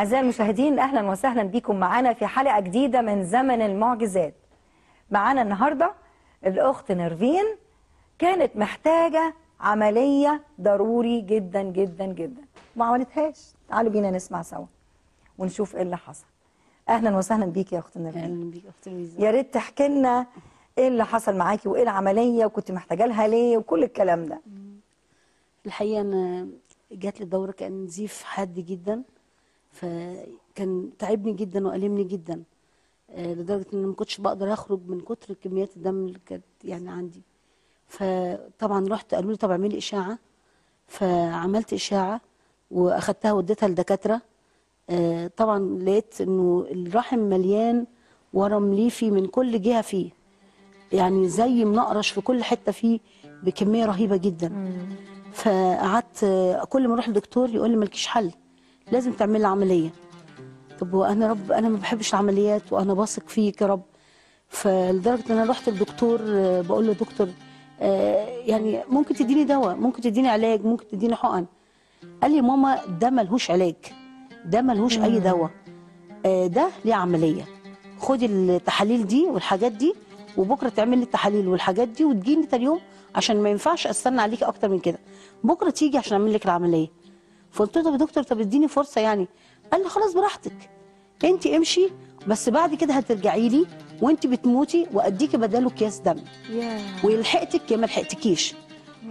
أعزائي المشاهدين أهلا وسهلا بكم. معنا في حلقة جديدة من زمن المعجزات. معانا النهاردة الأخت نرفين كانت محتاجة عملية ضروري جدا جدا جدا. ما عملتهاش. تعالوا بينا نسمع سوا ونشوف إيه اللي حصل. أهلا وسهلا بيك يا أخت نرفين. أهلا بيك أخت لويزا يا ريت تحكي لنا إيه اللي حصل معاكي وإيه العملية وكنت محتاجة لها ليه وكل الكلام ده. الحقيقة أنا جات لي دورة كأن نزيف حاد جدا. فكان تعبني جدا وألمني جدا آه، لدرجة إن ما كنتش بقدر أخرج من كتر كميات الدم اللي كانت يعني عندي. فطبعا رحت قالوا لي طب اعملي إشاعة. فعملت إشاعة وأخدتها وديتها لدكاترة. آه، طبعا لقيت إنه الرحم مليان ورم ليفي من كل جهة فيه. يعني زي منقرش في كل حتة فيه بكمية رهيبة جدا. فقعدت آه، كل ما أروح للدكتور يقول لي مالكيش حل. لازم تعمل لي عملية. طب وأنا رب أنا ما بحبش العمليات وأنا واثق فيك يا رب. فلدرجة إن أنا رحت للدكتور آه، بقول له دكتور آه، يعني ممكن تديني دواء ممكن تديني علاج ممكن تديني حقن. قال لي ماما ده ملهوش علاج ده ملهوش أي دواء. آه، ده ليه عملية. خدي التحاليل دي والحاجات دي وبكرة تعمل لي التحاليل والحاجات دي وتجيني تاني يوم عشان ما ينفعش أستنى عليكي أكتر من كده. بكرة تيجي عشان أعمل لك العملية. فقلت له طب يا دكتور طب اديني فرصة يعني. قال لي خلاص براحتك. انت امشي بس بعد كده هترجعي لي وانت بتموتي وأديكي بداله اكياس دم. ويلحقتك يا ما لحقتكيش.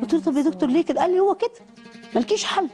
قلت له طب يا دكتور ليه كده؟ قال لي هو كده مالكيش حل.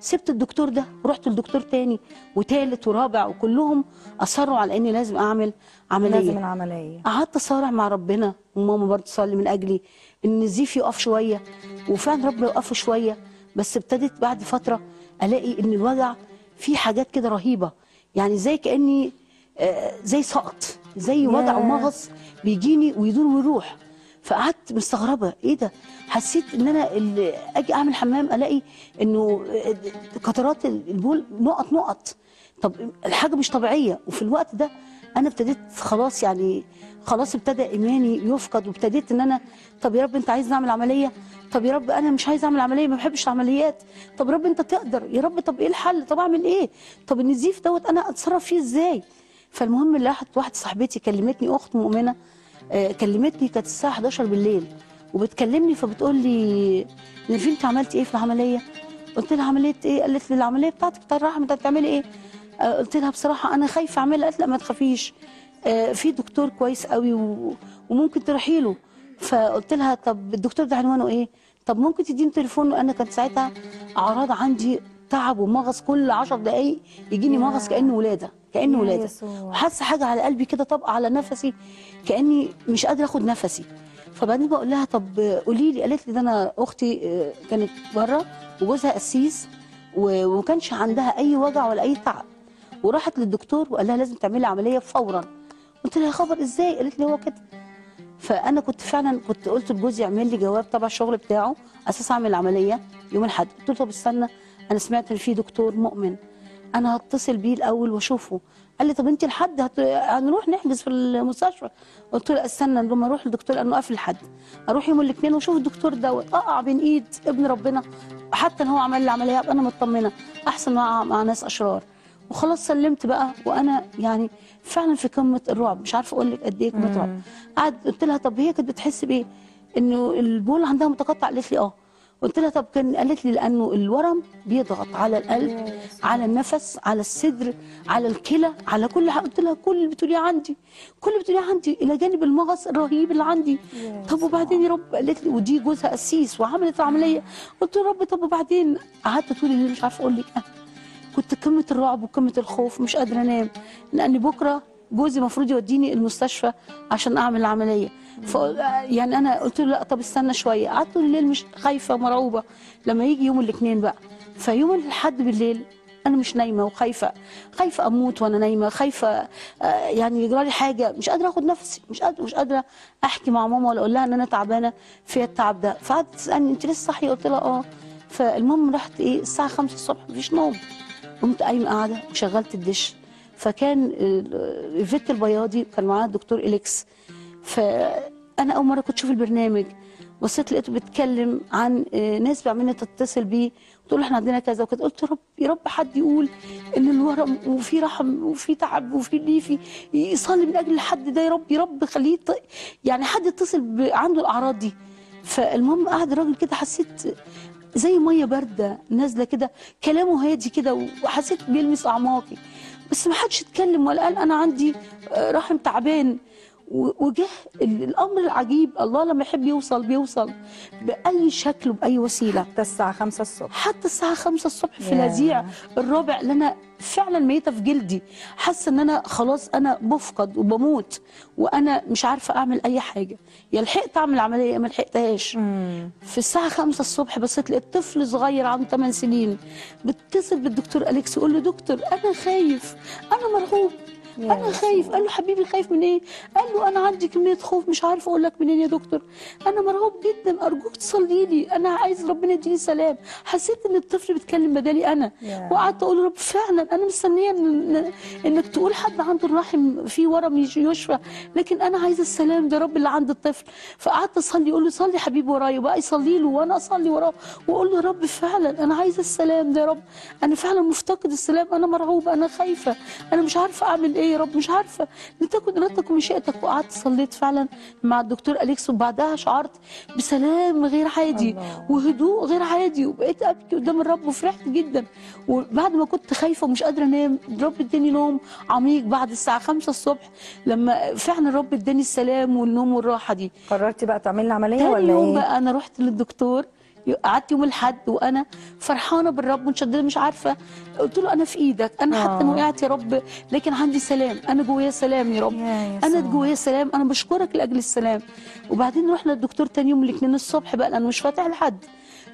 سبت الدكتور ده ورحت لدكتور تاني وتالت ورابع وكلهم أصروا على إني لازم أعمل عملية. لازم العملية. قعدت أصارع مع ربنا وماما برضه تصلي من أجلي إن النزيف يقف شوية. وفعلا ربنا يوقفه شوية بس ابتدت بعد فترة ألاقي إن الوجع فيه حاجات كده رهيبة. يعني زي كأني آه، زي سقط زي وجع. ومغص بيجيني ويدور ويروح. فقعدت مستغربة إيه ده؟ حسيت إن أنا اللي أجي أعمل حمام ألاقي إنه آه، قطرات البول نقط نقط. طب الحاجة مش طبيعية. وفي الوقت ده أنا ابتديت خلاص يعني خلاص ابتدى إيماني يفقد وابتديت إن أنا طب يا رب أنت عايز نعمل عملية؟ طب يا رب أنا مش عايز أعمل عملية ما بحبش العمليات. طب يا رب أنت تقدر يا رب طب إيه الحل؟ طب أعمل إيه؟ طب النزيف دوت أنا أتصرف فيه إزاي؟ فالمهم راحت واحدة صاحبتي كلمتني أخت مؤمنة آه، كلمتني كانت الساعة 11 بالليل وبتكلمني فبتقول لي نرفين انت عملتي إيه في العملية؟ قلت لها عملية إيه؟ قالت لي العملية بتاعتك بتاع الرحم أنت هتعملي إيه؟ قلت لها بصراحة أنا خايفة أعملها. قالت لا ما تخافيش. آه، في دكتور كويس قوي. وممكن تروحي له. فقلت لها طب الدكتور ده عنوانه إيه؟ طب ممكن تديني تليفون؟ أنا كانت ساعتها أعراض عندي تعب ومغص كل 10 دقايق يجيني. مغص كأنه ولادة كأنه ولادة. وحاسة حاجة على قلبي كده طبقه على نفسي كأني مش قادرة آخد نفسي. فبعدين بقول لها طب قولي لي. قالت لي ده أنا أختي آه، كانت بره وجوزها قسيس وما كانش عندها أي وجع ولا أي تعب. وراحت للدكتور وقال لها لازم تعملي عملية فورا. قلت لها يا خبر إزاي؟ قالت لي هو كده. فأنا كنت فعلا كنت قلت لجوزي اعمل لي جواب تبع الشغل بتاعه أساس أعمل العملية يوم الأحد. قلت له طب استنى أنا سمعت إن في دكتور مؤمن. أنا هتصل بيه الأول وأشوفه. قال لي طب أنت الحد هت... هنروح نحجز في المستشفى. قلت له استنى لما أروح للدكتور لأنه قافل الحد أروح يوم الاثنين وأشوف الدكتور دوت. أقع بين إيد ابن ربنا. حتى إن هو عمل لي العملية أبقى أنا مطمنة. أحسن مع مع ناس أشرار. وخلاص سلمت بقى. وأنا يعني فعلا في قمة الرعب. مش عارفة أقول لك قد إيه قمة رعب. قعد قلت لها طب هي كانت بتحس بإيه؟ إنه البول عندها متقطع. قالت لي آه. قلت لها طب كان قالت لي لأنه الورم بيضغط على القلب على النفس على الصدر على الكلى على كل حاجة قلت لها كل اللي بتقوليه عندي كل اللي بتقوليه عندي إلى جانب المغص الرهيب اللي عندي. طب وبعدين يا رب؟ قالت لي ودي جوزها قسيس وعملت العملية قلت له رب طب وبعدين؟ قعدت طول الليل مش عارفة أقول لك. أه. كنت قمة الرعب وقمة الخوف مش قادرة أنام. لأن بكرة جوزي المفروض يوديني المستشفى عشان أعمل العملية. ف يعني أنا قلت له لا طب استنى شوية. قعدت الليل مش خايفة مرعوبه لما يجي يوم الاثنين بقى فيوم الأحد بالليل أنا مش نايمة وخايفة. خايفة أموت وأنا نايمة خايفة آه، يعني يجرى لي حاجة. مش قادرة آخد نفسي. مش قادرة مش قادرة أحكي مع ماما ولا أقول لها إن أنا تعبانة فيها التعب ده. فقعدت تسألني أنت لسه صاحية؟ قلت لها آه. فالمهم رحت إيه؟ الساعة 5 الصبح مفيش نوم. قمت قايمه قاعدة وشغلت الدش. فكان ال- الفت البياضي كان معاه الدكتور إليكس. فأنا أول مرة كنت أشوف البرنامج. بصيت لقيته بيتكلم عن آه، ناس بعملنا تتصل بيه. تقول له إحنا عندنا كذا وكذا. قلت رب يا رب حد يقول إن الورم وفي رحم وفي تعب وفي ليفي يصلي من أجل الحد ده. يا رب يا رب خليه يعني حد يتصل عنده الأعراض دي. فالمهم قعد الراجل كده حسيت زي مية باردة نازلة كده كلامه هادي كده وحسيت بيلمس أعماقي. بس ما حدش اتكلم ولا قال أنا عندي آه، رحم تعبان. وجه ال- الأمر العجيب الله لما يحب يوصل بيوصل بأي شكل وبأي وسيلة. حتى الساعة 5 الصبح. حتى الساعة خمسة الصبح في. الهزيع الرابع اللي أنا فعلا ميتة في جلدي. حاسة إن أنا خلاص أنا بفقد وبموت وأنا مش عارفة أعمل أي حاجة. يا لحقت أعمل عملية يا ما لحقتهاش. في الساعة خمسة الصبح بصيت لقيت طفل صغير عنده 8 سنين. بيتصل بالدكتور أليكس يقول له دكتور أنا خايف أنا مرعوب. أنا خايف قال له حبيبي خايف من إيه؟ قال له أنا عندي كمية خوف مش عارف أقول لك منين يا دكتور. أنا مرعوب جدا أرجوك تصلي لي. أنا عايز ربنا يديني سلام. حسيت إن الطفل بيتكلم بدالي أنا. وقعدت أقول رب فعلا أنا مستنية إن إنك تقول حد عنده الرحم فيه ورم يش- يشفى. لكن أنا عايزه السلام ده رب اللي عند الطفل. فقعدت أصلي أقول له صلي حبيبي ورايا. وبقى يصلي له وأنا أصلي وراه. وأقول له يا رب فعلا أنا عايزه السلام ده يا رب. أنا فعلا مفتقد السلام. أنا مرعوبه أنا خايفة. أنا مش عارفة أعمل إيه. يا رب مش عارفة. لتكن ارادتك ومشيئتك وقعدت صليت فعلا مع الدكتور أليكس وبعدها شعرت بسلام غير عادي. وهدوء غير عادي وبقيت أبكي قدام الرب وفرحت جدا. وبعد ما كنت خايفة ومش قادرة أنام الرب إداني نوم عميق بعد الساعة 5 الصبح لما فعلا الرب إداني السلام والنوم والراحة دي. قررتي بقى تعملي تاني ولا يوم إيه؟ بقى أنا رحت للدكتور قعدت يوم الأحد وأنا فرحانة بالرب متشدده مش عارفة. قلت له أنا في إيدك أنا حتى آه. ما وقعت يا رب لكن عندي سلام أنا جوايا سلام يا رب. يا أنا. جوايا سلام أنا بشكرك لأجل السلام. وبعدين رحنا للدكتور تاني يوم الاثنين الصبح بقى لأنه مش فاتح لحد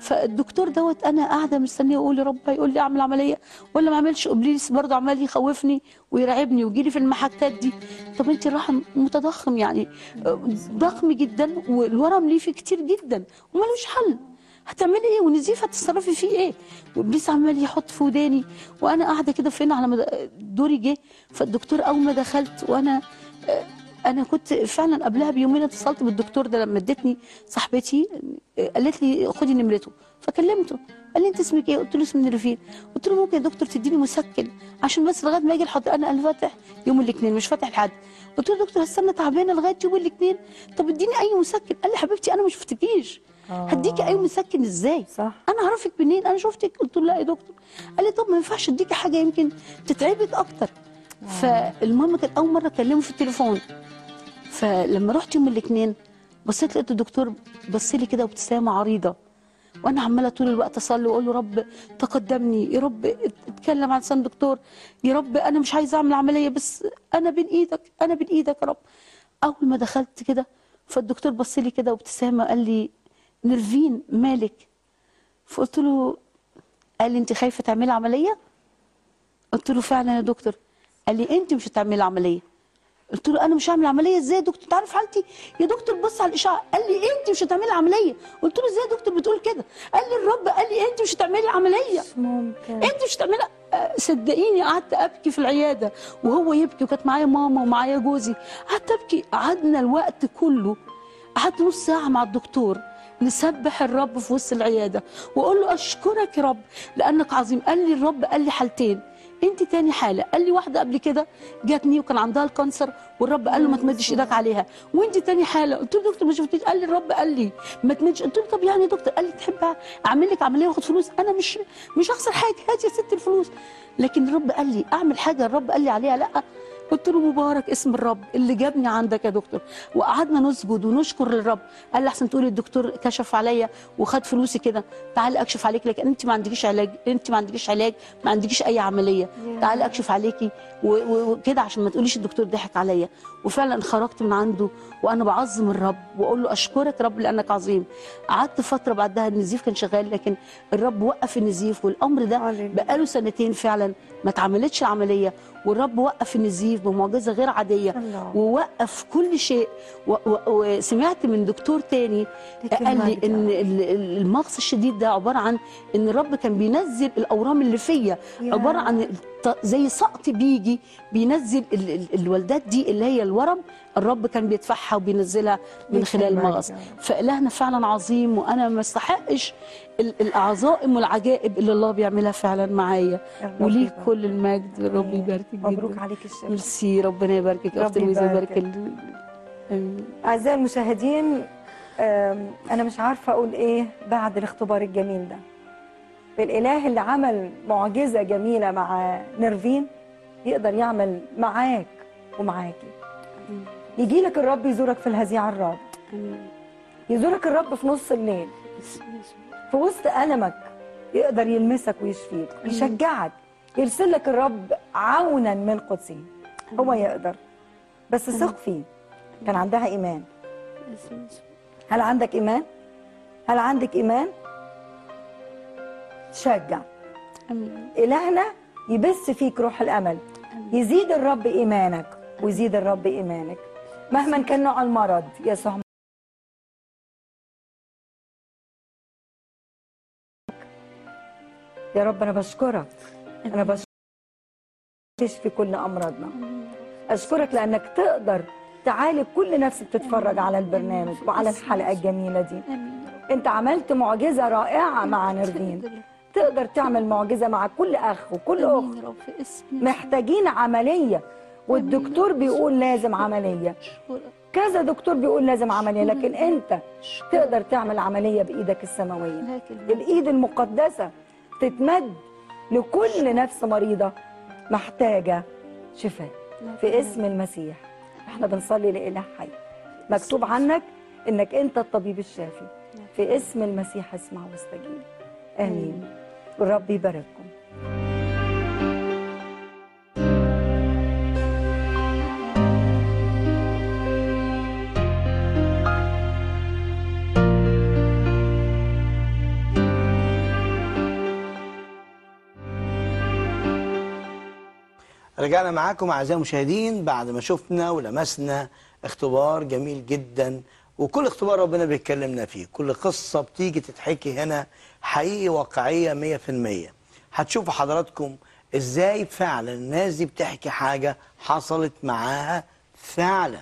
فالدكتور دوت أنا قاعدة مستنية أقول يا رب هيقول لي أعمل عملية. ولا ما أعملش ابليس برضه عمال يخوفني ويرعبني ويجي لي في المحكات دي. طب انت الرحم متضخم يعني ضخم جدا والورم ليه فيه كتير جدا وملوش حل. هتعملي إيه؟ ونزيف هتتصرفي فيه إيه؟ وابليس عمال يحط في وداني وأنا قاعدة كده فين على دوري جه فالدكتور اول ما دخلت وأنا أنا كنت فعلا قبلها بيومين اتصلت بالدكتور ده لما ادتني صاحبتي قالت لي خدي نمرته. فكلمته قال لي انت اسمك إيه؟ قلت له اسمي نرفين قلت له ممكن يا دكتور تديني مسكن عشان بس لغاية ما أجي الحضر أنا أنا فاتح يوم الاثنين مش فاتح لحد. قلت له دكتور هستنى تعبانة لغاية يوم الاثنين. طب اديني أي مسكن. قال لي حبيبتي أنا مش شفتكيش. آه. هديكي أي مسكن إزاي؟ صح. أنا اعرفك منين؟ أنا شفتك. قلت له لا يا دكتور. قال لي طب ما ينفعش أديكي حاجة يمكن تتعبك أكتر. فالمهم كانت أول مرة اكلمه في التليفون. فلما رحت يوم الاثنين بصيت لقيت الدكتور بص لي كده وابتسامة عريضة. وأنا عمالة طول الوقت أصلي وأقول له رب تقدمني. يا رب اتكلم عن لسان دكتور. يا رب أنا مش عايزة أعمل عملية بس أنا بين إيدك أنا بين إيدك يا رب. أول ما دخلت كده فالدكتور بص لي كده وابتسامة قال لي نرفين مالك. فقلت له قال لي أنت خايفة تعملي عملية؟ قلت له فعلا يا دكتور. قال لي أنت مش هتعملي عملية. قلت له أنا مش هعمل عملية؟ إزاي يا دكتور؟ أنت عارف حالتي؟ يا دكتور بص على الاشعه قال لي أنت مش هتعملي عملية. قلت له إزاي يا دكتور بتقول كده؟ قال لي الرب قال لي أنت مش هتعملي عملية. ممكن. أنت مش هتعملي آه، صدقيني قعدت أبكي في العيادة وهو يبكي وكانت معايا ماما ومعايا جوزي. قعدت أبكي. قعدنا الوقت كله قعدت نص ساعة مع الدكتور. نسبح الرب في وسط العيادة وأقول له أشكرك يا رب لأنك عظيم. قال لي الرب قال لي حالتين. أنت تاني حالة. قال لي واحدة قبل كده جاتني وكان عندها ال cancer والرب قال له ما تمدش إيدك عليها. وأنت تاني حالة. قلت له دكتور ما شفتيش. قال لي الرب قال لي ما تمدش. قلت له طب يعني يا دكتور؟ قال لي تحب أعمل لك عملية واخد فلوس. أنا مش مش هخسر حاجة. هاتي يا ست الفلوس. لكن الرب قال لي أعمل حاجة. الرب قال لي عليها. لا قلت له مبارك اسم الرب اللي جابني عندك يا دكتور. وقعدنا نسجد ونشكر للرب. قال لي أحسن تقولي الدكتور كشف عليا وخد فلوسي كده. تعالي أكشف عليك لكن أنت ما عندكيش علاج. أنت ما عندكيش علاج. ما عندكيش أي عملية. تعالي أكشف عليكي وكده عشان ما تقوليش الدكتور ضحك عليا. وفعلا خرجت من عنده وأنا بعظم الرب وأقول له أشكرك رب لأنك عظيم. قعدت فترة بعدها النزيف كان شغال لكن الرب وقف النزيف والأمر ده. بقاله سنتين فعلا ما اتعملتش العملية. والرب وقف النزيف بمعجزة غير عادية الله. ووقف كل شيء وسمعت من دكتور تاني قال لي. إن ال- ال- المغص الشديد ده عبارة عن إن الرب كان بينزل الأورام اللي فيا يا. عبارة عن زي سقط بيجي بينزل ال ال الولدات دي اللي هي الورم الرب كان بيدفعها وبينزلها من خلال المغص رب. فإلهنا فعلا عظيم وأنا ما استحقش ال- العظائم والعجائب اللي الله بيعملها فعلا معايا يبارك. كل المجد ربي يباركك مبروك جدا عليك الشفاء ميرسي ربنا يباركك أختي لويزا. يبارك. أعزائي المشاهدين أنا مش عارفة أقول إيه بعد الاختبار الجميل ده الإله اللي عمل معجزة جميلة مع نيرفين يقدر يعمل معاك ومعاكي. يجي لك الرب يزورك في الهزيع الرابع آمين. يزورك الرب في نص الليل. في وسط ألمك يقدر يلمسك ويشفيك يشجعك يرسل لك الرب عونا من قدسه. هو يقدر. بس ثق فيه. كان عندها إيمان. هل عندك إيمان؟ هل عندك إيمان؟ تشجع آمين. إلهنا يبث فيك روح الأمل. يزيد الرب إيمانك ويزيد الرب إيمانك. مهما كان نوع المرض يسوع يا رب أنا بشكرك. أنا بشكرك تشفي كل أمراضنا. أشكرك لأنك تقدر تعالج كل نفس بتتفرج على البرنامج وعلى الحلقة الجميلة دي. يا. أنت عملت معجزة رائعة مع نيرفين. تقدر تعمل معجزة مع كل أخ وكل اسم محتاجين عملية. والدكتور بيقول لازم أشكرك كذا دكتور بيقول لازم عملية لكن أنت تقدر تعمل السماوية. لك المجد. الإيد المقدسة تتمد لكل نفس مريضة محتاجة شفاء في اسم المسيح. إحنا بنصلي لإله حي. مكتوب عنك إنك أنت الطبيب الشافي. في اسم المسيح اسمع واستجيب. آمين. والرب يبارككم. رجعنا معاكم أعزائي المشاهدين بعد ما شفنا ولمسنا اختبار جميل جدا وكل اختبار ربنا بيتكلمنا فيه. كل قصة بتيجي تتحكي هنا حقيقي واقعية 100% هتشوفوا حضراتكم إزاي فعلا الناس دي بتحكي حاجة حصلت معاها فعلا.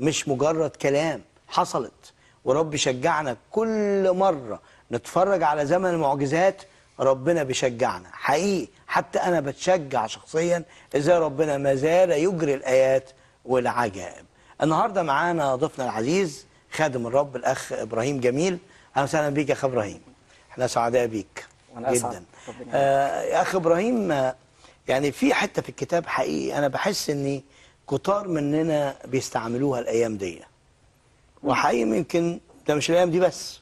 مش مجرد كلام حصلت. ورب يشجعنا كل مرة نتفرج على زمن المعجزات ربنا بيشجعنا. حقيقي حتى أنا بتشجع شخصيا إزاي ربنا ما زال يجري الآيات والعجائب. النهاردة معانا ضيفنا العزيز خادم الرب الأخ إبراهيم جميل. أهلا وسهلا بيك يا أخ إبراهيم. إحنا سعداء بيك. جدا. آه يا أخ إبراهيم آه، يعني في حتة في الكتاب حقيقي أنا بحس إن كتار مننا بيستعملوها الأيام دي. وحقيقي يمكن ده مش الأيام دي بس.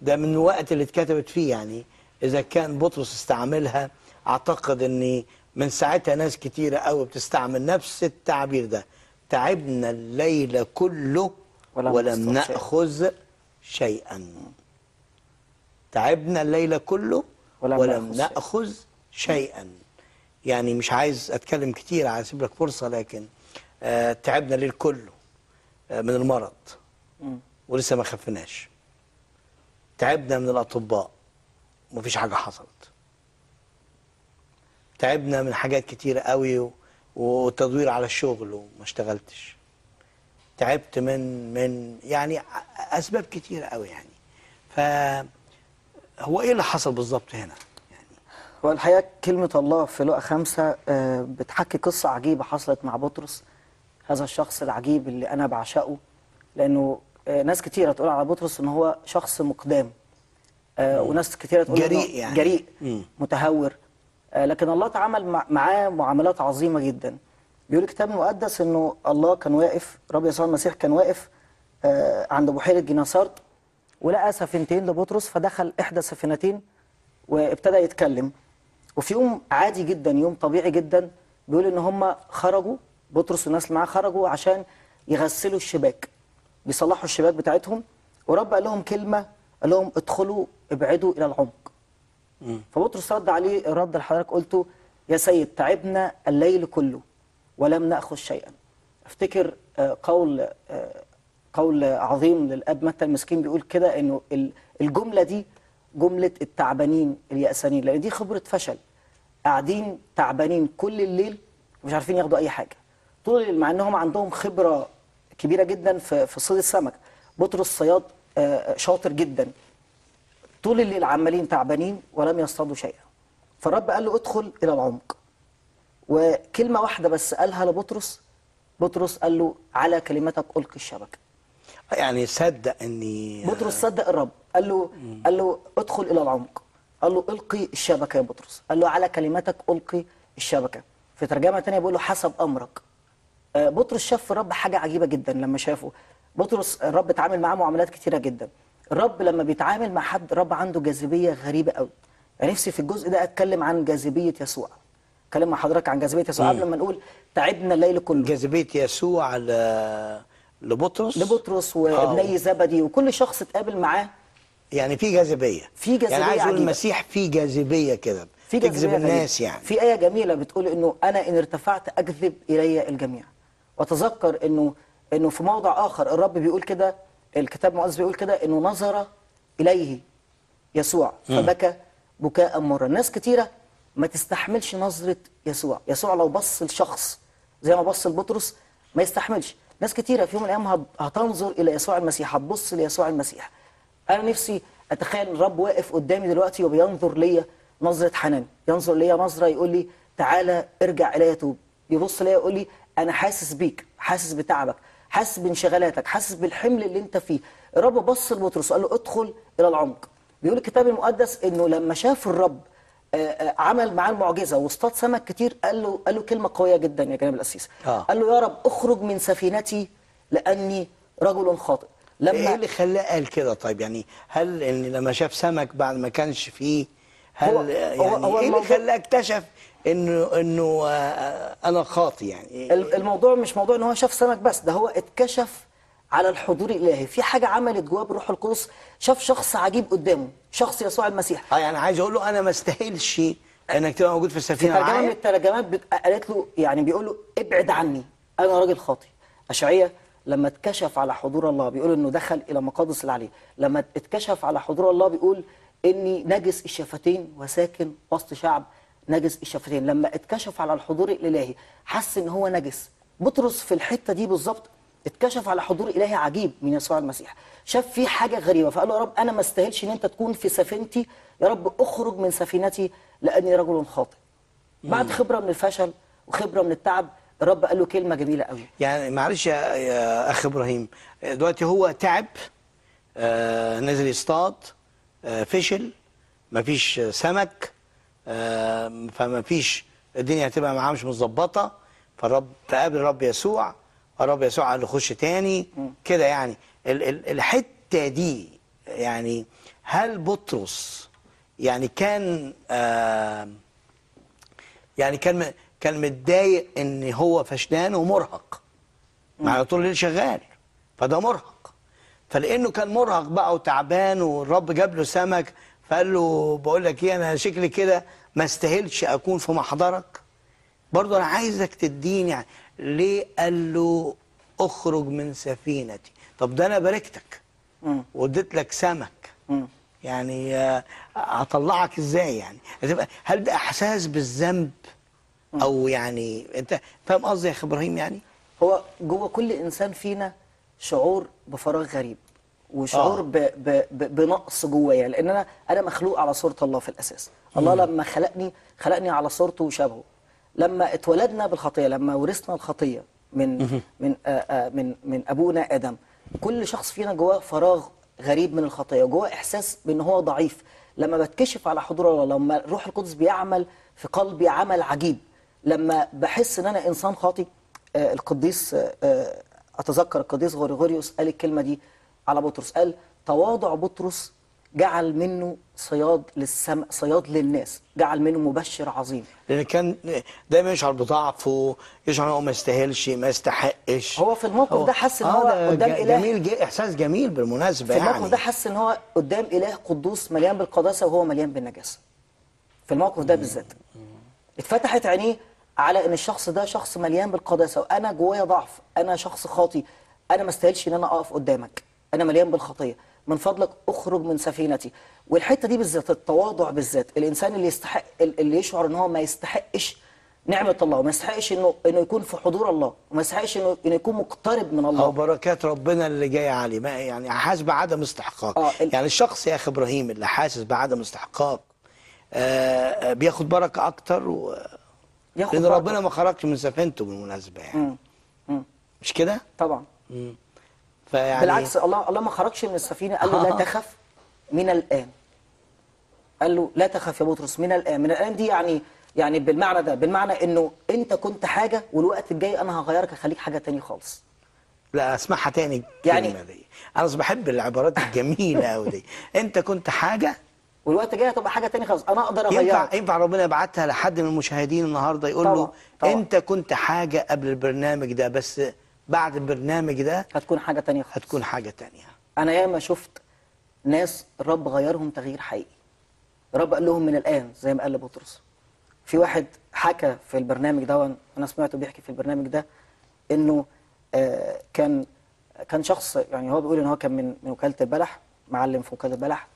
ده من الوقت اللي اتكتبت فيه يعني. إذا كان بطرس استعملها أعتقد إن من ساعتها ناس كتيرة قوي بتستعمل نفس التعبير ده. تعبنا الليل كله ولم ولم شيئا. نأخذ شيئا. تعبنا الليل كله ولم ولم نأخذ شيئا. نأخذ شيئا. يعني مش عايز أتكلم كتير عايز أسيب لك فرصة لكن آه تعبنا الليل كله آه من المرض. ولسه ما خفناش. تعبنا من الأطباء. ومفيش حاجة حصلت. تعبنا من حاجات كتيرة قوي وتدوير على الشغل وما اشتغلتش. تعبت من من يعني أسباب كتيرة قوي يعني ف هو إيه اللي حصل بالظبط هنا يعني هو الحقيقة كلمة الله في لقا خمسة آه، بتحكي قصة عجيبة حصلت مع بطرس هذا الشخص العجيب اللي أنا بعشقه لأنه آه، ناس كتيرة تقول على بطرس إن هو شخص مقدام آه، وناس كتيرة تقول جريء يعني. جريء. متهور لكن الله تعامل مع- معاه معاملات عظيمة جدا بيقول الكتاب المقدس إنه الله كان واقف رب يسوع المسيح كان واقف آه، عند بحيرة جناسارت ولقى سفينتين لبطرس فدخل إحدى السفينتين وابتدى يتكلم. وفي يوم عادي جدا يوم طبيعي جدا بيقول إن هم خرجوا بطرس والناس اللي معاه خرجوا عشان يغسلوا الشباك بيصلحوا الشباك بتاعتهم. ورب قال لهم كلمة قال لهم ادخلوا ابعدوا إلى العمق. فبطرس رد عليه الرد اللي حضرتك قلته يا سيد تعبنا الليل كله. ولم نأخذ شيئا. أفتكر آه، قول آه، قول عظيم للأب. متى المسكين بيقول كده؟ إنه ال- الجملة دي جملة التعبانين اليأسانين لأن دي خبرة فشل. قاعدين تعبانين كل الليل مش عارفين ياخدوا أي حاجة. طول الليل مع إنهم عندهم خبرة كبيرة جدا في في صيد السمك. بطرس صياد آه، شاطر جدا. طول الليل عمالين تعبانين ولم يصطادوا شيئا. فالرب قال له ادخل إلى العمق. وكلمة واحدة بس قالها لبطرس. بطرس قال له على كلمتك ألقي الشبكة. يعني صدق إني بطرس صدق الرب. قال له قال له ادخل إلى العمق. قال له ألقي الشبكة يا بطرس. قال له على كلمتك ألقي الشبكة. في ترجمة تانية بيقول له حسب أمرك. آه، بطرس شاف في الرب حاجة عجيبة جدا لما شافه. بطرس الرب اتعامل معاه معاملات كتيرة جدا. الرب لما بيتعامل مع حد الرب عنده جاذبية غريبة قوي. يعني نفسي في الجزء ده أتكلم عن جاذبية يسوع. اتكلم مع حضرتك عن جاذبية يسوع قبل ما نقول تعبنا الليل كله. جاذبية يسوع ل... لبطرس؟ لبطرس وابني زبدي وكل شخص اتقابل معاه. يعني في جاذبية. في جاذبية يعني عايز أقول. المسيح في جاذبية كده في تجذب. الناس يعني. في آية جميلة بتقول إنه أنا إن ارتفعت أجذب إلي الجميع. وتذكر إنه إنه في موضع آخر الرب بيقول كده الكتاب المقدس بيقول كده إنه نظر إليه يسوع فبكى بكاء مرا ناس كتيرة ما تستحملش نظرة يسوع. يسوع لو بص لشخص زي ما بص لبطرس ما يستحملش. ناس كتيرة في يوم من الأيام هت- هتنظر إلى يسوع المسيح هتبص ليسوع المسيح. أنا نفسي أتخيل الرب واقف قدامي دلوقتي وبينظر ليا نظرة حنان. ينظر ليا نظرة يقول لي تعالى ارجع إلي توب. يبص ليا يقول لي أنا حاسس بيك حاسس بتعبك حاسس بانشغالاتك حاسس بالحمل اللي أنت فيه. الرب بص لبطرس وقال له ادخل إلى العمق. بيقول الكتاب المقدس إنه لما شاف الرب عمل معاه المعجزة. واصطاد سمك كتير قال له قال له كلمة قوية جدا يا جناب القسيس آه. قال له يا رب اخرج من سفينتي لأني رجل خاطئ. إيه لما اللي خلاه قال كده طيب؟ يعني هل إن لما شاف سمك بعد ما كانش فيه هل هو- يعني هو- هو إيه اللي خلاه اكتشف انه إنه آه، أنا خاطي يعني؟ ال- الموضوع مش موضوع إن هو شاف سمك بس ده هو اتكشف على الحضور الإلهي. في حاجة عملت جواه بروح القدس شاف شخص عجيب قدامه. شخص يسوع المسيح. آه يعني عايز أقول له أنا ما استاهلش إنك تبقى موجود في في السفينه ترجمه من الترجمات قالت له يعني بيقول له ابعد عني أنا راجل خاطي اشعياء لما اتكشف على حضور الله بيقول إنه دخل إلى مقادس العلي. لما اتكشف على حضور الله بيقول إني نجس الشفتين وساكن وسط شعب نجس الشفتين. لما اتكشف على الحضور الإلهي حس إن هو نجس. بطرس في الحتة دي بالظبط اتكشف على حضور إلهي عجيب من يسوع المسيح. شاف فيه حاجة غريبة فقال له يا رب أنا ما استاهلش إن أنت تكون في سفينتي يا رب أخرج من سفينتي لأني رجل خاطئ. بعد خبرة من الفشل وخبرة من التعب الرب قال له كلمة جميلة قوي. يعني معلش يا, يا أخ إبراهيم دلوقتي هو تعب آه نزل يصطاد آه فشل مفيش سمك آه فما فيش الدنيا هتبقى معاه مش متظبطة فالرب فقابل الرب يسوع الرب يسوع قال له خش تاني. كده يعني ال ال الحتة دي يعني هل بطرس يعني كان آه يعني كان كان متضايق إن هو فشلان ومرهق. مع طول الليل شغال. فده مرهق. فلأنه كان مرهق بقى وتعبان والرب جاب له سمك فقال له بقول لك إيه أنا شكلي كده ما استاهلش أكون في محضرك. برضه أنا عايزك تديني يعني ليه قال له اخرج من سفينتي؟ طب ده أنا باركتك. مم. واديت لك سمك. مم. يعني آه، هطلعك إزاي يعني؟ هل ده احساس بالذنب؟ أو يعني انت فاهم قصدي يا أخي إبراهيم يعني؟ هو جوه كل إنسان فينا شعور بفراغ غريب وشعور آه. ب ب ب بنقص جوايا لأن أنا أنا مخلوق على صورة الله في الأساس. الله لما خلقني خلقني على صورته وشبهه. لما اتولدنا بالخطية لما ورثنا الخطية من من آه آه من من أبونا آدم كل شخص فينا جواه فراغ غريب من الخطية جواه إحساس بإن هو ضعيف. لما بتكشف على حضور الله لما الروح القدس بيعمل في قلبي عمل عجيب لما بحس إن أنا إنسان خاطي آه، القديس آه، آه، أتذكر القديس غريغوريوس قال الكلمة دي على بطرس قال تواضع بطرس جعل منه صياد للسم صياد للناس جعل منه مبشر عظيم. لأن كان دايما يشعر بضعفه يشعر إن هو ما يستاهلش ما يستحقش. هو في الموقف ده حس إن آه، هو ده قدام إله. جميل ج- إحساس جميل بالمناسبة في الموقف يعني. ده حس إن هو قدام إله قدوس مليان بالقداسة وهو مليان بالنجاسة. في الموقف ده بالذات. اتفتحت عينيه على إن الشخص ده شخص مليان بالقداسة وأنا جوايا ضعف أنا شخص خاطي أنا ما استاهلش إن أنا أقف قدامك أنا مليان بالخطية. من فضلك اخرج من سفينتي والحتة دي بالذات التواضع بالذات الإنسان اللي يستحق اللي يشعر إن هو ما يستحقش نعمة الله وما يستحقش إنه إنه يكون في حضور الله وما يستحقش إنه إنه يكون مقترب من أو الله بركات ربنا اللي جاية عليه ما يعني حاسس بعدم استحقاق آه، ال- يعني الشخص يا أخي إبراهيم اللي حاسس بعدم استحقاق آه آه، بياخد بركة أكتر و... ياخد لأن. ربنا ما خرجش من سفينته بالمناسبة يعني مم. مم. مش كده؟ طبعا فيعني بالعكس الله الله ما خرجش من السفينة قال له لا. تخف من الآن. قال له لا تخف يا بطرس من الآن. من الآن دي يعني يعني بالمعنى ده بالمعنى إنه أنت كنت حاجة والوقت الجاي أنا هغيرك اخليك حاجة تاني خالص. لا أسمعها تاني يعني- دي. أنا بحب العبارات الجميلة قوي دي. أنت كنت حاجة؟ والوقت الجاي هتبقى حاجة تاني خالص. أنا أقدر ينفع أغيرك. ينفع ربنا يبعتها لحد من المشاهدين النهارده يقول طبعا، له طبعا. أنت كنت حاجة قبل البرنامج ده بس بعد البرنامج ده هتكون حاجة تانية خالص. هتكون حاجة تانية. أنا ياما شفت ناس الرب غيرهم تغيير حقيقي. الرب قال لهم من الآن زي ما قال لبطرس. في واحد حكى في البرنامج ده أنا سمعته بيحكي في البرنامج ده إنه آه كان كان شخص يعني هو بيقول إن هو كان من من وكالة البلح معلم في وكالة البلح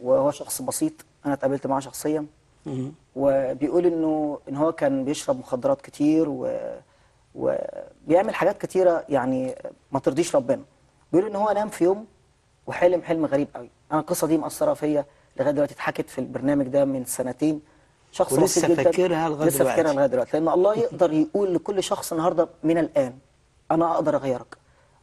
وهو شخص بسيط. أنا اتقابلت معاه شخصيا. وبيقول إنه إن هو كان بيشرب مخدرات كتير و وبيعمل حاجات كتيرة يعني ما ترضيش ربنا. بيقول إن هو نام في يوم وحلم حلم غريب قوي. أنا القصة دي مأثرة فيا لغاية دلوقتي اتحكت في البرنامج ده من سنتين. شخص ولسه جدا. فاكرها لغاية لسه دلوقتي. فاكرها لغاية دلوقتي. لأن الله يقدر يقول لكل شخص النهارده من الآن أنا أقدر أغيرك.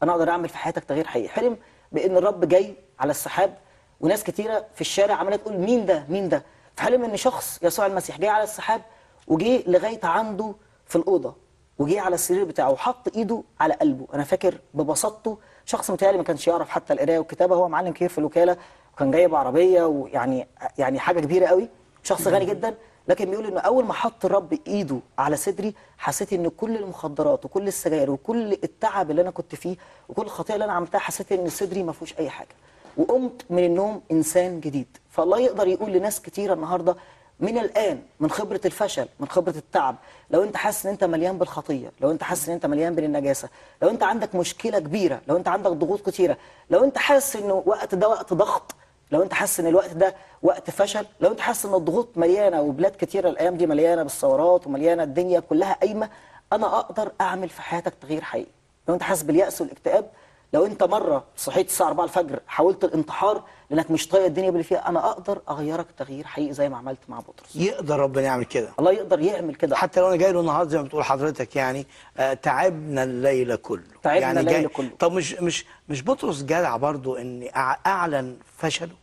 أنا أقدر أعمل في حياتك تغيير حقيقي. حلم بإن الرب جاي على السحاب وناس كتيرة في الشارع عمالة تقول مين ده؟ مين ده؟ فحلم إن شخص يسوع المسيح جاي على السحاب وجي لغاية عنده في الأوضة. وجي على السرير بتاعه وحط ايده على قلبه. أنا فاكر ببساطته شخص متهيألي ما كانش يعرف حتى القراية والكتابة. هو معلم كبير في الوكالة وكان جايب عربية ويعني يعني حاجة كبيرة قوي. شخص غني جدا. لكن بيقول إنه أول ما حط الرب ايده على صدري حسيت إن كل المخدرات وكل السجاير وكل التعب اللي أنا كنت فيه وكل الخطيه اللي أنا عملتها حسيت إن صدري ما فيهوش أي حاجة. وقمت من النوم إنسان جديد. فالله يقدر يقول لناس كتيرة النهارده من الآن من خبرة الفشل من خبرة التعب لو أنت حاسس إن أنت مليان بالخطية لو أنت حاسس إن أنت مليان بالنجاسة لو أنت عندك مشكلة كبيرة لو أنت عندك ضغوط كتيرة لو أنت حاسس إنه وقت ده وقت ضغط لو أنت حاسس إن الوقت ده وقت فشل لو أنت حاسس إن الضغوط مليانة وبلاد كتيرة الأيام دي مليانة بالثورات ومليانة الدنيا كلها قايمة أنا أقدر أعمل في حياتك تغيير حقيقي. لو أنت حاسس باليأس والاكتئاب لو انت مرة صحيت الساعة 4 الفجر حاولت الانتحار لأنك مش طايق الدنيا باللي فيها أنا أقدر أغيرك تغيير حقيقي زي ما عملت مع بطرس. يقدر ربنا يعمل كده. الله يقدر يعمل كده. حتى لو أنا جاي له النهارده زي ما بتقول حضرتك يعني آه تعبنا الليل كله. تعبنا يعني الليل جاي كله. طب مش مش مش بطرس جدع برضو إن أعلن فشله؟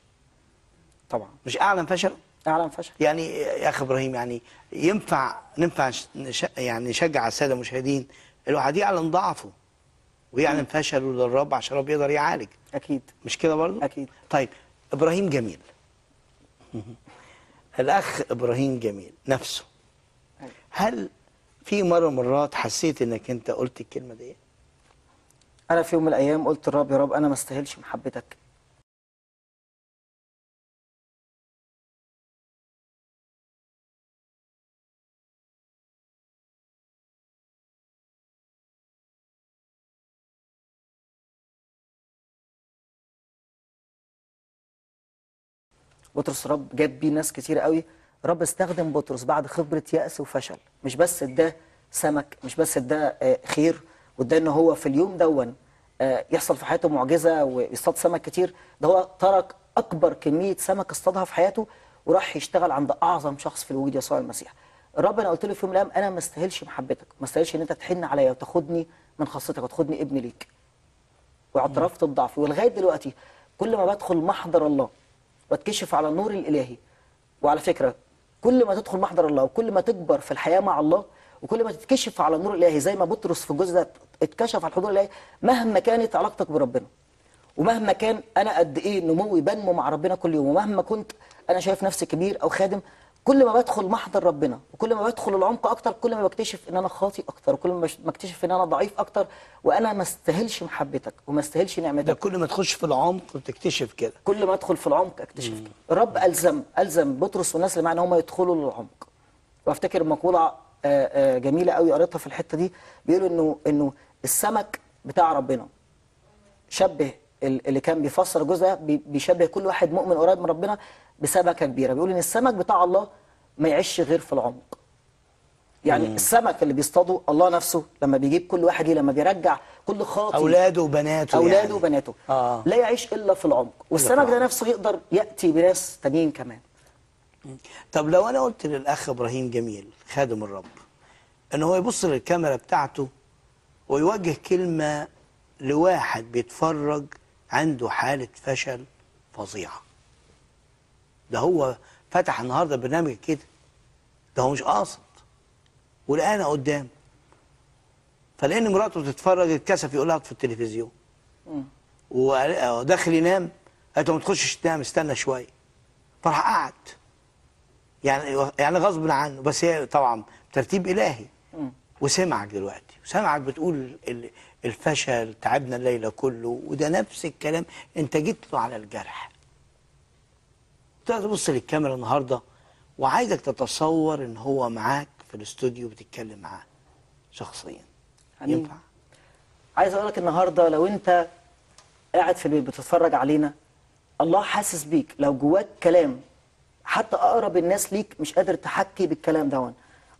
طبعا. مش أعلن فشله؟ أعلن فشل يعني يا أخي إبراهيم يعني ينفع ننفع نش... يعني نشجع السادة المشاهدين الواحد يعلن ضعفه. ويعلن فشله للرب عشان الرب يقدر يعالج أكيد مش كده برضو؟ أكيد. طيب إبراهيم جميل الأخ إبراهيم جميل نفسه هل في مرة من المرات حسيت إنك أنت قلت الكلمة دي؟ أنا في يوم من الأيام قلت للرب يا رب أنا ما استاهلش محبتك بطرس رب جاب بيه ناس كتير قوي. رب استخدم بطرس بعد خبرة يأس وفشل. مش بس اداه سمك مش بس اداه آه، خير واداه إن هو في اليوم دون آه، يحصل في حياته معجزة ويصطاد سمك كتير. ده هو ترك أكبر كمية سمك اصطادها في حياته وراح يشتغل عند أعظم شخص في الوجود يسوع المسيح. الرب أنا قلت له في يوم من الأيام أنا ما استاهلش محبتك. ما استاهلش إن أنت تحن عليا وتاخدني من خاصتك وتاخدني ابن ليك. واعترفت بضعفي. ولغاية دلوقتي كل ما بدخل محضر الله واتكشف على النور الإلهي. وعلى فكرة كل ما تدخل محضر الله وكل ما تكبر في الحياة مع الله وكل ما تتكشف على النور الإلهي زي ما بطرس في الجزء ده اتكشف على الحضور الإلهي مهما كانت علاقتك بربنا ومهما كان أنا قد إيه نموي بنمو مع ربنا كل يوم ومهما كنت أنا شايف نفسي كبير أو خادم كل ما بدخل محضر ربنا وكل ما بدخل العمق أكتر كل ما بكتشف إن أنا خاطئ أكتر وكل ما بكتشف إن أنا ضعيف أكتر وأنا ما استاهلش محبتك وما استاهلش ده نعمتك كل ما تخش في العمق وتكتشف كده. كل ما أدخل في العمق أكتشف كده. الرب ألزم ألزم بطرس والناس اللي معاه إن هم يدخلوا للعمق وأفتكر مقولة آه، آه، جميلة قوي قريتها في الحتة دي. بيقولوا إنه إنه السمك بتاع ربنا. شبه اللي كان بيفسر الجزء ده بي- بيشبه كل واحد مؤمن قريب من ربنا بسمكة كبيرة. بيقول إن السمك بتاع الله ما يعيش غير في العمق. يعني السمك اللي بيصطاده الله نفسه لما بيجيب كل واحد ليه لما بيرجع كل خاطي أولاده وبناته أولاده يعني. وبناته. آه. لا يعيش إلا في العمق. والسمك ده. نفسه يقدر يأتي بناس تانيين كمان. طب لو أنا قلت للأخ إبراهيم جميل خادم الرب إن هو يبص للكاميرا بتاعته ويوجه كلمة لواحد بيتفرج عنده حالة فشل فظيعة. ده هو فتح النهارده برنامج كده. ده هو مش قاصد. ولقانا قدام. فلأن مراته بتتفرج اتكسف يقول لها في التلفزيون. وداخل ينام. قالت له ما تخشش تنام استنى شوية. فراح قعد. يعني يعني غصب عنه. بس هي طبعا ترتيب إلهي. وسمعك دلوقتي. وسمعك بتقول الفشل تعبنا الليلة كله وده نفس الكلام. انت جيت له على الجرح. تبص للكاميرا النهارده وعايزك تتصور ان هو معاك في الاستوديو بتتكلم معاه شخصيا. ينفع؟ عايز أقول لك النهارده لو انت قاعد في البيت بتتفرج علينا الله حاسس بيك. لو جواك كلام حتى أقرب الناس ليك مش قادر تحكي بالكلام دون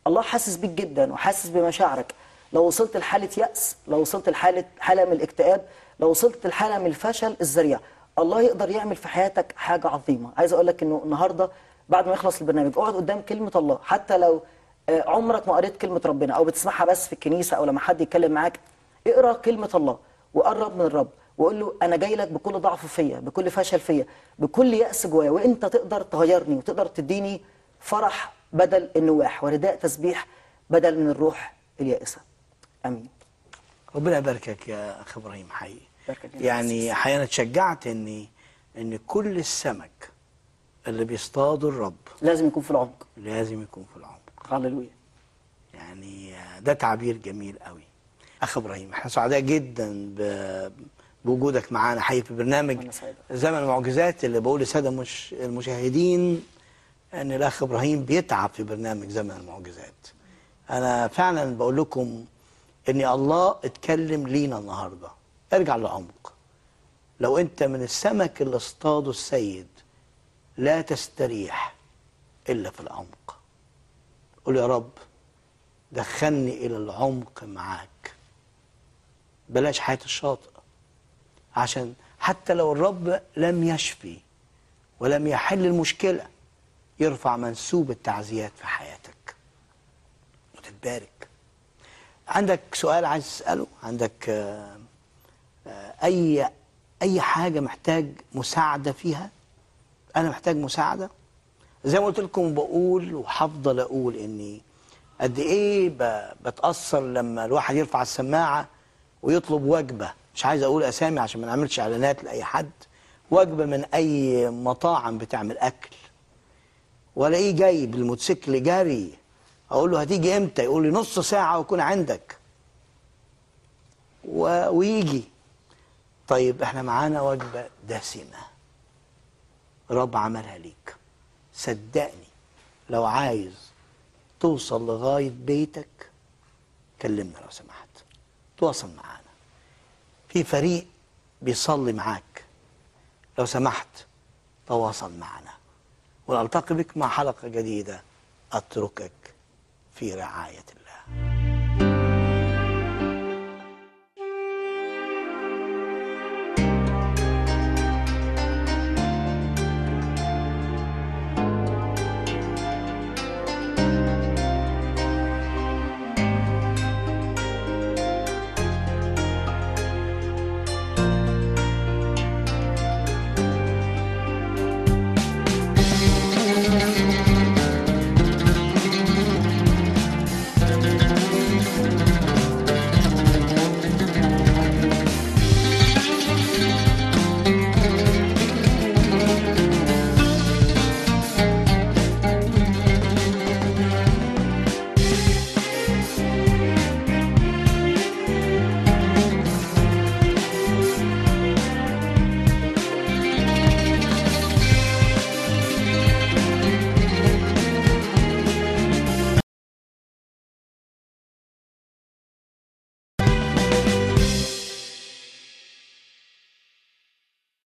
الله حاسس بيك جدا وحاسس بمشاعرك. لو وصلت لحالة يأس لو وصلت لحالة حالة من الاكتئاب لو وصلت لحالة من الفشل الذريع الله يقدر يعمل في حياتك حاجة عظيمة. عايز أقول لك إنه النهارده بعد ما يخلص البرنامج اقعد قدام كلمة الله. حتى لو آه، عمرك ما قريت كلمة ربنا أو بتسمعها بس في الكنيسة أو لما حد يتكلم معاك اقرأ كلمة الله وقرب من الرب وقول له أنا جاي لك بكل ضعف فيا بكل فشل فيا بكل يأس جوايا وأنت تقدر تغيرني وتقدر تديني فرح بدل النواح ورداء تسبيح بدل من الروح اليائسة. أمين. ربنا يباركك يا أخ إبراهيم حقيقي يا يعني أحيانا اتشجعت ان ان كل السمك اللي بيصطادوا الرب لازم يكون في العمق. لازم يكون في العمق. هللويا. يعني ده تعبير جميل قوي. أخ إبراهيم إحنا سعداء جدا ب- بوجودك معانا حقيقي في برنامج. زمن المعجزات اللي بقول للساده المش... المشاهدين إن الأخ إبراهيم بيتعب في برنامج زمن المعجزات. أنا فعلا بقول لكم إن الله اتكلم لينا النهارده. ارجع للعمق لو أنت من السمك اللي اصطاده السيد لا تستريح إلا في العمق. قول يا رب دخلني إلى العمق معاك. بلاش حياة الشاطئ. عشان حتى لو الرب لم يشفي ولم يحل المشكلة يرفع منسوب التعزيات في حياتك. وتتبارك. عندك سؤال عايز تساله عندك آه، آه، أي أي حاجة محتاج مساعدة فيها؟ أنا محتاج مساعدة؟ زي ما قلت لكم بقول وهفضل أقول إني قد إيه ب- بتأثر لما الواحد يرفع السماعة ويطلب وجبة. مش عايز أقول أسامي عشان ما نعملش إعلانات لأي حد. وجبة من أي مطاعم بتعمل أكل. والاقيه جاي بالموتوسيكل جري أقول له هتيجي إمتى؟ يقول لي نص ساعة وأكون عندك. و... ويجي. طيب إحنا معانا وجبة دسمة. رب عملها ليك. صدقني. لو عايز توصل لغاية بيتك كلمنا لو سمحت. تواصل معانا. في فريق بيصلي معاك. لو سمحت تواصل معنا. ونلتقي بك مع حلقة جديدة. أتركك. في رعاية الله.